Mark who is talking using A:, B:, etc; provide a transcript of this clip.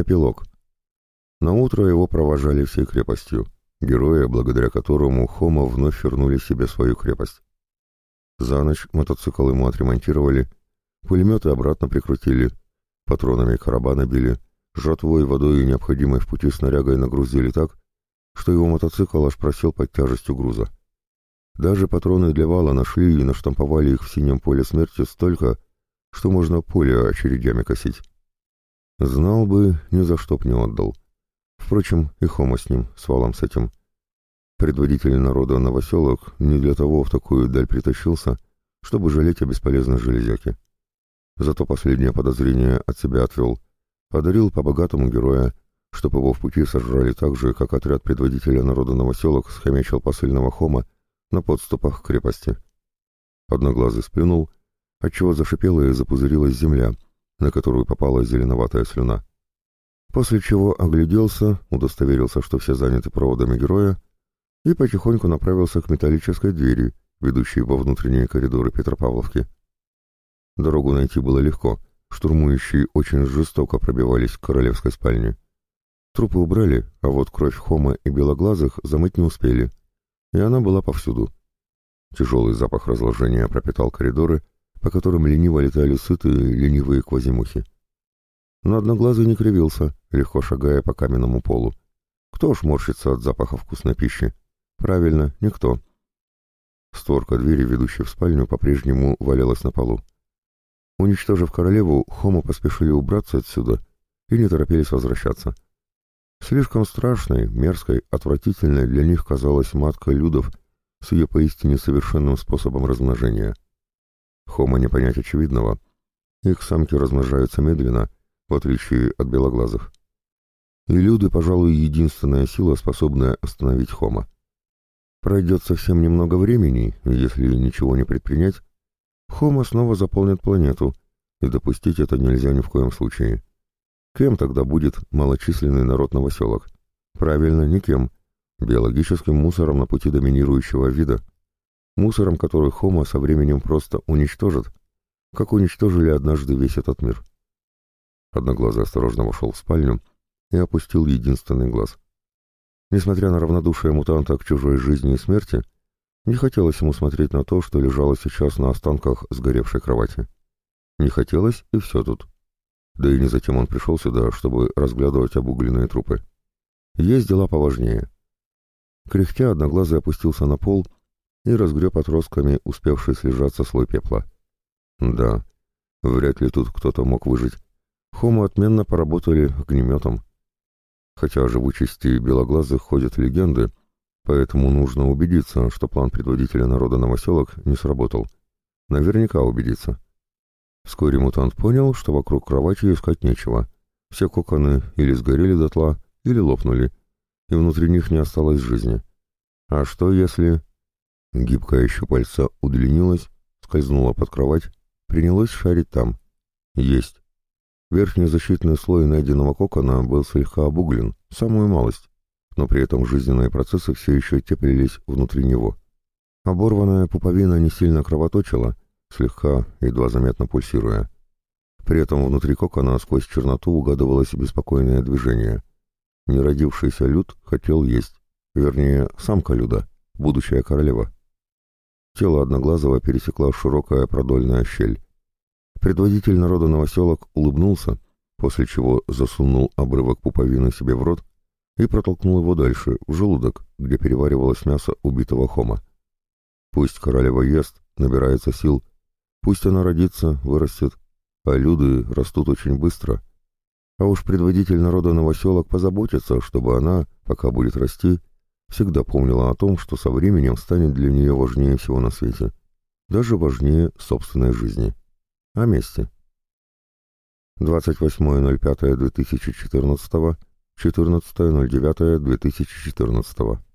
A: Эпилог. На утро его провожали всей крепостью, героя, благодаря которому Хома вновь вернули себе свою крепость. За ночь мотоцикл ему отремонтировали, пулеметы обратно прикрутили, патронами короба набили, жратвой, водой и необходимой в пути снарягой нагрузили так, что его мотоцикл аж просел под тяжестью груза. Даже патроны для вала нашли и наштамповали их в синем поле смерти столько, что можно поле очередями косить. Знал бы, ни за что б не отдал. Впрочем, и Хома с ним, с валом с этим. Предводитель народа новоселок не для того в такую даль притащился, чтобы жалеть о бесполезной железяке. Зато последнее подозрение от себя отвел. Подарил по-богатому героя, чтоб его в пути сожрали так же, как отряд предводителя народа новоселок схомячил посыльного Хома на подступах к крепости. Одноглазый сплюнул, отчего зашипела и запузырилась земля, на которую попала зеленоватая слюна. После чего огляделся, удостоверился, что все заняты проводами героя, и потихоньку направился к металлической двери, ведущей во внутренние коридоры Петропавловки. Дорогу найти было легко, штурмующие очень жестоко пробивались к королевской спальне. Трупы убрали, а вот кровь Хома и Белоглазых замыть не успели, и она была повсюду. Тяжелый запах разложения пропитал коридоры, по которым лениво летали сытые, ленивые квазимухи. Но одноглазый не кривился, легко шагая по каменному полу. Кто ж морщится от запаха вкусной пищи? Правильно, никто. Створка двери, ведущей в спальню, по-прежнему валялась на полу. Уничтожив королеву, Хома поспешили убраться отсюда и не торопились возвращаться. Слишком страшной, мерзкой, отвратительной для них казалась матка Людов с ее поистине совершенным способом размножения — Хома не понять очевидного. Их самки размножаются медленно, в отличие от белоглазых. И люди, пожалуй, единственная сила, способная остановить Хома. Пройдет совсем немного времени, если ничего не предпринять, Хома снова заполнит планету, и допустить это нельзя ни в коем случае. Кем тогда будет малочисленный народ новоселок? Правильно, никем. Биологическим мусором на пути доминирующего вида — мусором который Хома со временем просто уничтожит, как уничтожили однажды весь этот мир. Одноглазый осторожно вошел в спальню и опустил единственный глаз. Несмотря на равнодушие мутанта к чужой жизни и смерти, не хотелось ему смотреть на то, что лежало сейчас на останках сгоревшей кровати. Не хотелось, и все тут. Да и не затем он пришел сюда, чтобы разглядывать обугленные трупы. Есть дела поважнее. Кряхтя, одноглазый опустился на пол и разгреб отростками успевший слежаться слой пепла. Да, вряд ли тут кто-то мог выжить. Хому отменно поработали огнеметом. Хотя о живучести белоглазых ходят легенды, поэтому нужно убедиться, что план предводителя народа новоселок не сработал. Наверняка убедиться. Вскоре мутант понял, что вокруг кровати искать нечего. Все коконы или сгорели дотла, или лопнули, и внутри них не осталось жизни. А что если... Гибкое щупальце удлинилось, скользнуло под кровать, принялось шарить там. Есть. Верхний защитный слой найденного кокона был слегка обуглен, самую малость, но при этом жизненные процессы все еще теплились внутри него. Оборванная пуповина не сильно кровоточила, слегка, едва заметно пульсируя. При этом внутри кокона сквозь черноту угадывалось беспокойное движение. Неродившийся люд хотел есть, вернее, самка люда, будущая королева. Тело Одноглазого пересекла широкая продольная щель. Предводитель народа новоселок улыбнулся, после чего засунул обрывок пуповины себе в рот и протолкнул его дальше, в желудок, где переваривалось мясо убитого хома. Пусть королева ест, набирается сил, пусть она родится, вырастет, а люди растут очень быстро. А уж предводитель народа новоселок позаботится, чтобы она, пока будет расти, всегда помнила о том, что со временем станет для нее важнее всего на свете, даже важнее собственной жизни. О месте. 28.05.2014, 14.09.2014